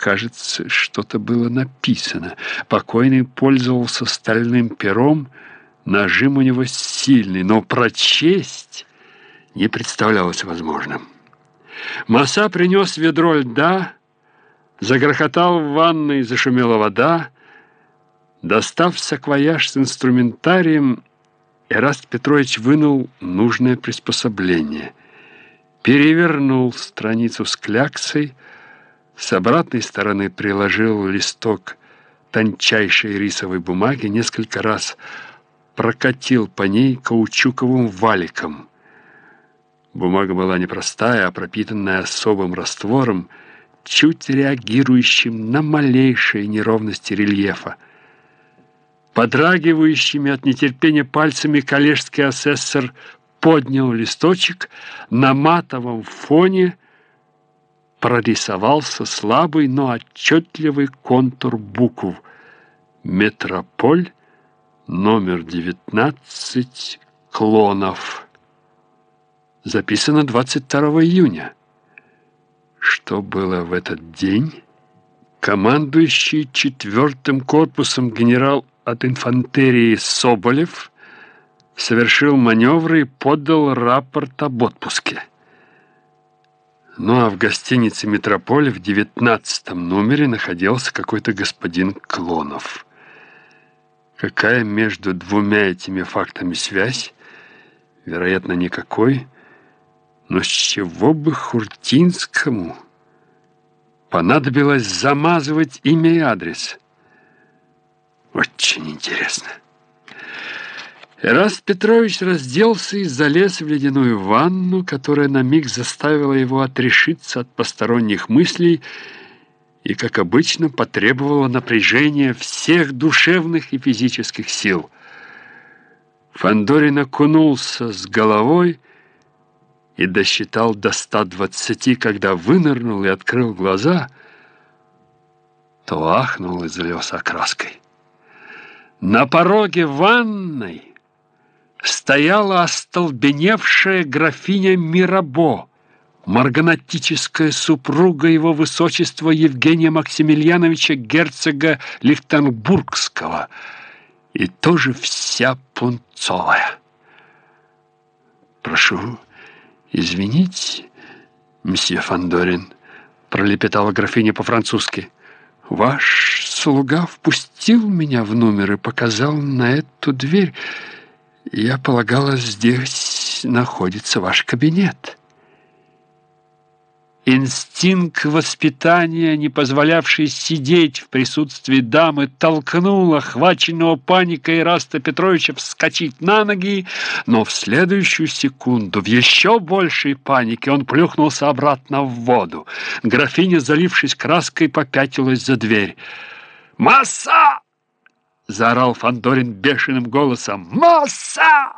кажется, что-то было написано. Покойный пользовался стальным пером, нажим у него сильный, но прочесть не представлялось возможным. Маса принес ведро льда, загрохотал в ванной, зашумела вода. Достав саквояж с инструментарием, Эраст Петрович вынул нужное приспособление. Перевернул страницу с кляксой, с обратной стороны приложил листок тончайшей рисовой бумаги, несколько раз прокатил по ней каучуковым валиком. Бумага была непростая, а пропитанная особым раствором, чуть реагирующим на малейшие неровности рельефа. Подрагивающими от нетерпения пальцами коллежский асессор поднял листочек на матовом фоне – прорисовался слабый, но отчетливый контур букв «Метрополь», номер 19, Клонов. Записано 22 июня. Что было в этот день? Командующий четвертым корпусом генерал от инфантерии Соболев совершил маневры и подал рапорт об отпуске. Ну а в гостинице «Метрополь» в девятнадцатом номере находился какой-то господин Клонов. Какая между двумя этими фактами связь? Вероятно, никакой. Но с чего бы Хуртинскому понадобилось замазывать имя и адрес? Очень интересно. Эраст Петрович разделся и залез в ледяную ванну, которая на миг заставила его отрешиться от посторонних мыслей и, как обычно, потребовала напряжения всех душевных и физических сил. Фандорин окунулся с головой и досчитал до 120, когда вынырнул и открыл глаза, то ахнул и залез окраской. На пороге ванной стояла остолбеневшая графиня Мирабо, марганатическая супруга его высочества Евгения Максимiliaновича герцога Лихтенбургского, и тоже вся пунцовая. «Прошу извинить, мсье Фандорин», пролепетала графиня по-французски. «Ваш слуга впустил меня в номер и показал на эту дверь». Я полагала, здесь находится ваш кабинет. Инстинкт воспитания, не позволявший сидеть в присутствии дамы, толкнул охваченного паникой Эраста Петровича вскочить на ноги, но в следующую секунду в еще большей панике он плюхнулся обратно в воду. Графиня, залившись краской, попятилась за дверь. «Масса!» Заорал Фандорин бешеным голосом. «Масса!»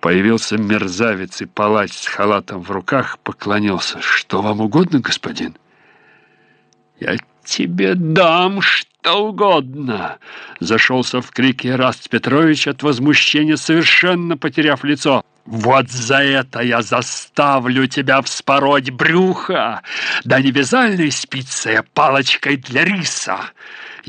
Появился мерзавец и палач с халатом в руках, поклонился. «Что вам угодно, господин?» «Я тебе дам что угодно!» Зашелся в крике Раст Петрович от возмущения, совершенно потеряв лицо. «Вот за это я заставлю тебя вспороть брюхо! Да не вязальной спицей, а палочкой для риса!»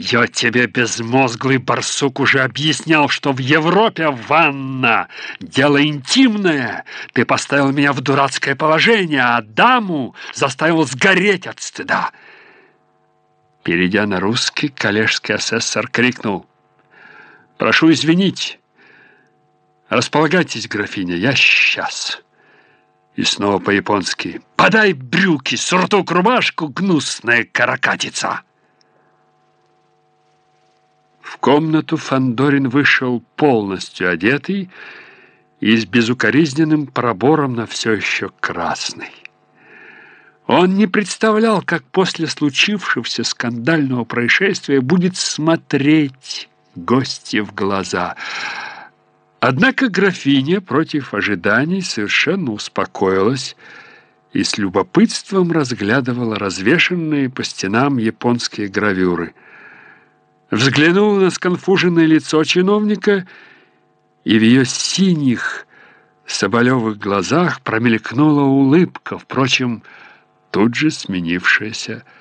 Я тебе, безмозглый барсук, уже объяснял, что в Европе ванна — дело интимное. Ты поставил меня в дурацкое положение, а даму заставил сгореть от стыда. Перейдя на русский, коллежский асессор крикнул. «Прошу извинить. Располагайтесь, графиня, я сейчас». И снова по-японски. «Подай брюки, суртук, рубашку, гнусная каракатица!» В комнату Фандорин вышел полностью одетый и с безукоризненным пробором на все еще красный. Он не представлял, как после случившегося скандального происшествия будет смотреть гости в глаза. Однако графиня против ожиданий совершенно успокоилась и с любопытством разглядывала развешенные по стенам японские гравюры – взглянула на сконфуженное лицо чиновника, и в ее синих соболевых глазах промелькнула улыбка, впрочем, тут же сменившаяся